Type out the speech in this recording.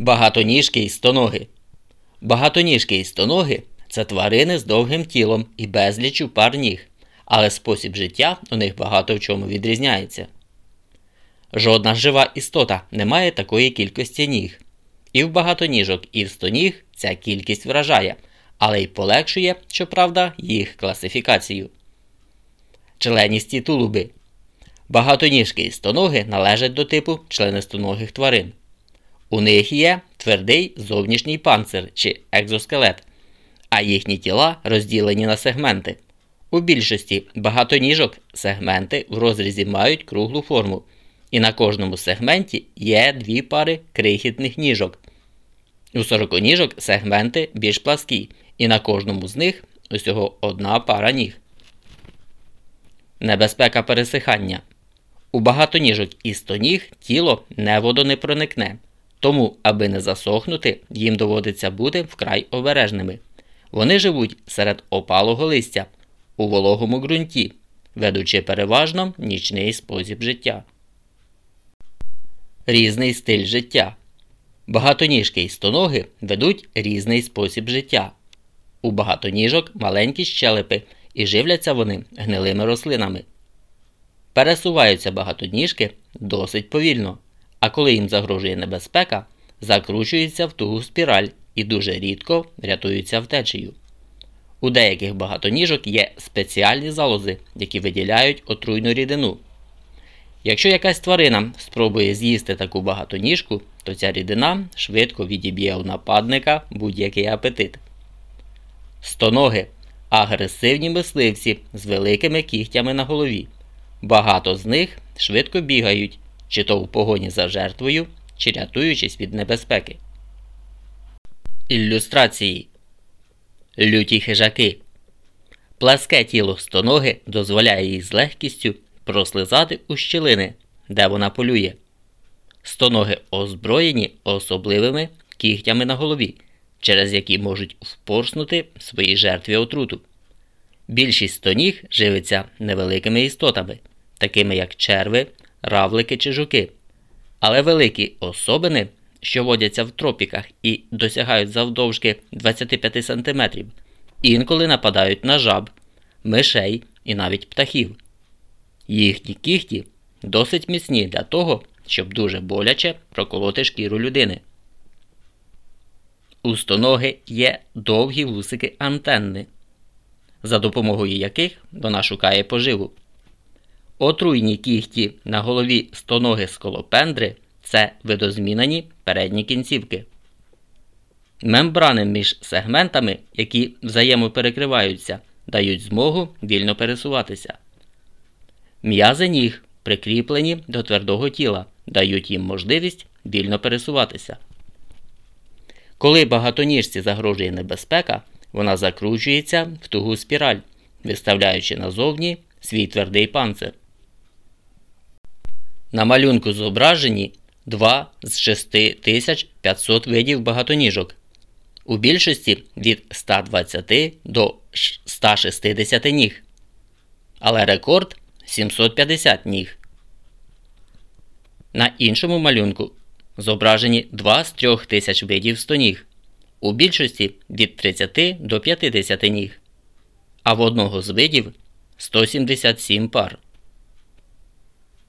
Багатоніжки і стоноги. Багатоніжки і стоноги це тварини з довгим тілом і безліччю пар ніг, але спосіб життя у них багато в чому відрізняється. Жодна жива істота не має такої кількості ніг. І в багатоніжок, і в стоніг ця кількість вражає, але й полегшує, щоправда, їх класифікацію. Членісті тулуби. Багатоніжки і стоноги належать до типу членистоногих тварин. У них є твердий зовнішній панцир чи екзоскелет, а їхні тіла розділені на сегменти. У більшості багатоніжок сегменти в розрізі мають круглу форму, і на кожному сегменті є дві пари крихітних ніжок. У сороконіжок сегменти більш пласкі, і на кожному з них усього одна пара ніг. Небезпека пересихання. У багатоніжок і стоніг тіло не водонепроникне. Тому, аби не засохнути, їм доводиться бути вкрай обережними. Вони живуть серед опалого листя у вологому ґрунті, ведучи переважно нічний спосіб життя. Різний стиль життя. Багатоніжки і стоноги ведуть різний спосіб життя. У багатоніжок маленькі щелепи і живляться вони гнилими рослинами. Пересуваються багатоніжки досить повільно а коли їм загрожує небезпека, закручуються в тугу спіраль і дуже рідко рятуються втечею. У деяких багатоніжок є спеціальні залози, які виділяють отруйну рідину. Якщо якась тварина спробує з'їсти таку багатоніжку, то ця рідина швидко відіб'є у нападника будь-який апетит. Стоноги агресивні мисливці з великими кігтями на голові. Багато з них швидко бігають чи то в погоні за жертвою, чи рятуючись від небезпеки. Ілюстрації Люті хижаки. Пласке тіло стоноги дозволяє їй з легкістю прослизати у щілини, де вона полює. Стоноги озброєні особливими кігтями на голові, через які можуть впорснути своїй жертві отруту. Більшість стоніг живиться невеликими істотами, такими як черви, равлики чи жуки. Але великі особини, що водяться в тропіках і досягають завдовжки 25 см, інколи нападають на жаб, мишей і навіть птахів. Їхні кіхті досить міцні для того, щоб дуже боляче проколоти шкіру людини. У стоноги є довгі вусики антенни, за допомогою яких вона шукає поживу. Отруйні кігті на голові стоноги сколопендри це видозмінені передні кінцівки. Мембрани між сегментами, які взаємоперекриваються, дають змогу вільно пересуватися. М'язи ніг прикріплені до твердого тіла, дають їм можливість вільно пересуватися. Коли багатоніжці загрожує небезпека, вона закручується в тугу спіраль, виставляючи назовні свій твердий панцир. На малюнку зображені 2 з 6500 видів багатоніжок. У більшості від 120 до 160 ніг. Але рекорд 750 ніг. На іншому малюнку зображені 2 з 3000 видів стоніг. У більшості від 30 до 50 ніг. А в одного з видів 177 пар.